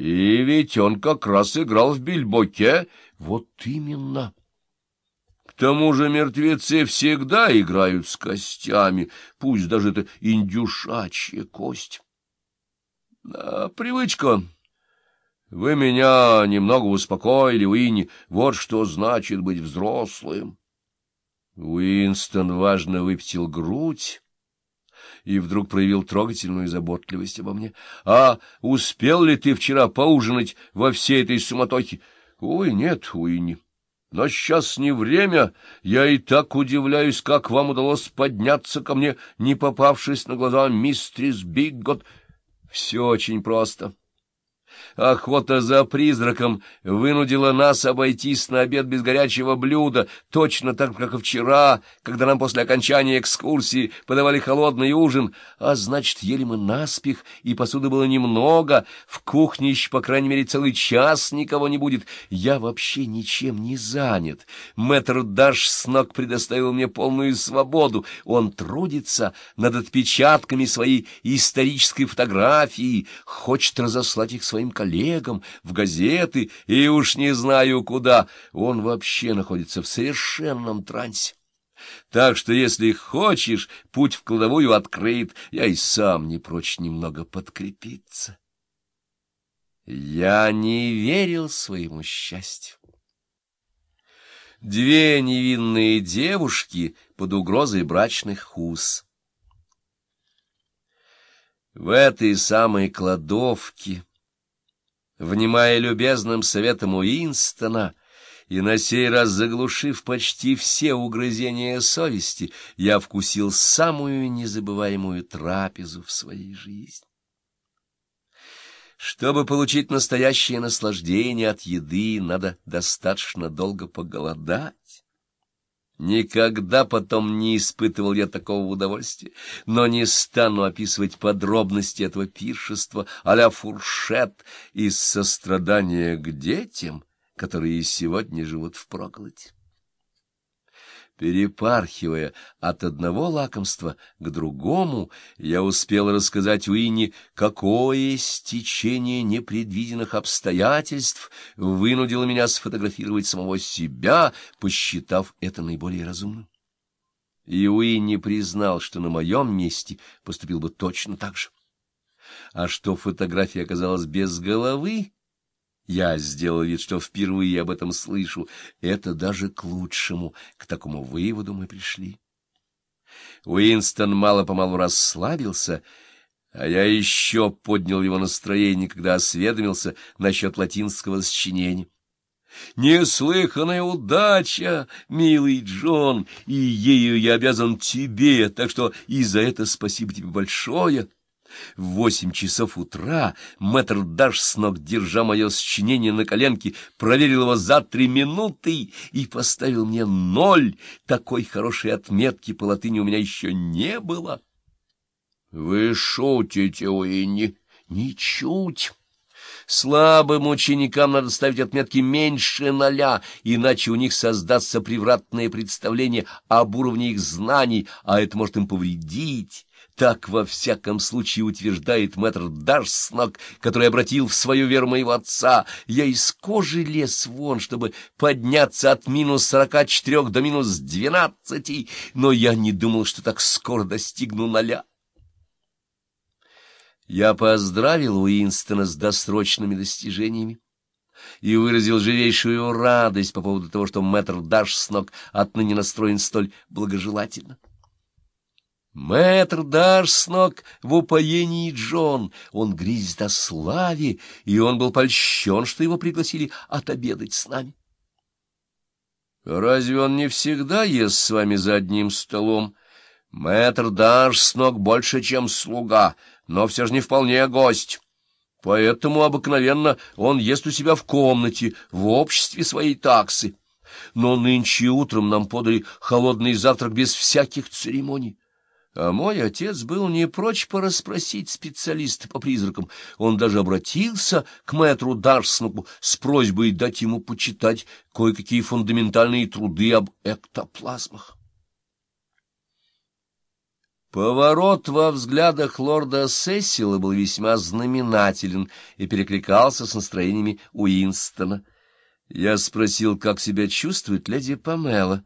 И ведь он как раз играл в бильбоке. Вот именно. К тому же мертвецы всегда играют с костями, пусть даже это индюшачья кость. Привычка. Вы меня немного успокоили, Уинни. Вот что значит быть взрослым. Уинстон важно выпятил грудь и вдруг проявил трогательную заботливость обо мне. — А успел ли ты вчера поужинать во всей этой суматохе? — Ой, нет, Уинни. Но сейчас не время. Я и так удивляюсь, как вам удалось подняться ко мне, не попавшись на глаза мистрис Биггот. Все очень просто. Охота за призраком вынудила нас обойтись на обед без горячего блюда, точно так, как и вчера, когда нам после окончания экскурсии подавали холодный ужин, а значит, ели мы наспех, и посуды было немного, в кухне еще, по крайней мере, целый час никого не будет. Я вообще ничем не занят. Мэтр Даш с ног предоставил мне полную свободу. Он трудится над отпечатками своей исторической фотографии, хочет разослать их своим коллегам, в газеты и уж не знаю куда. Он вообще находится в совершенном трансе. Так что, если хочешь, путь в кладовую открыт, я и сам не прочь немного подкрепиться. Я не верил своему счастью. Две невинные девушки под угрозой брачных уз. В этой самой кладовке внимая любезным советам Уинстона, и на сей раз заглушив почти все угрызения совести, я вкусил самую незабываемую трапезу в своей жизни. Чтобы получить настоящее наслаждение от еды, надо достаточно долго поголодать. Никогда потом не испытывал я такого удовольствия, но не стану описывать подробности этого пиршества а-ля фуршет из сострадания к детям, которые сегодня живут в проголоде перепархивая от одного лакомства к другому, я успел рассказать Уинни, какое стечение непредвиденных обстоятельств вынудило меня сфотографировать самого себя, посчитав это наиболее разумным. И Уинни признал, что на моем месте поступил бы точно так же. А что фотография оказалась без головы, я сделал вид, что впервые об этом слышу. Это даже к лучшему. К такому выводу мы пришли. Уинстон мало-помалу расслабился, а я еще поднял его настроение, когда осведомился насчет латинского сочинения. Неслыханная удача, милый Джон, и ею я обязан тебе, так что и за это спасибо тебе большое. В восемь часов утра мэтр Даш с ног, держа мое сочинение на коленке, проверил его за три минуты и поставил мне ноль. Такой хорошей отметки по латыни у меня еще не было. — Вы шутите, Уинни? — Ничуть. Слабым ученикам надо ставить отметки меньше ноля, иначе у них создастся превратное представление об уровне их знаний, а это может им повредить. Так, во всяком случае, утверждает мэтр Дарснок, который обратил в свою веру моего отца. Я из кожи лез вон, чтобы подняться от минус сорока четырех до минус двенадцати, но я не думал, что так скоро достигну ноля. Я поздравил Уинстона с досрочными достижениями и выразил живейшую радость по поводу того, что мэтр Дарснок отныне настроен столь благожелательно. Мэтр Дарснок в упоении Джон, он грезит о славе, и он был польщен, что его пригласили отобедать с нами. Разве он не всегда ест с вами за одним столом? Мэтр Дарснок больше, чем слуга, но все же не вполне гость. Поэтому обыкновенно он ест у себя в комнате, в обществе своей таксы. Но нынче утром нам подали холодный завтрак без всяких церемоний. А мой отец был не прочь порасспросить специалиста по призракам. Он даже обратился к мэтру Дарснуку с просьбой дать ему почитать кое-какие фундаментальные труды об эктоплазмах. Поворот во взглядах лорда Сесила был весьма знаменателен и перекликался с настроениями Уинстона. Я спросил, как себя чувствует леди Памела.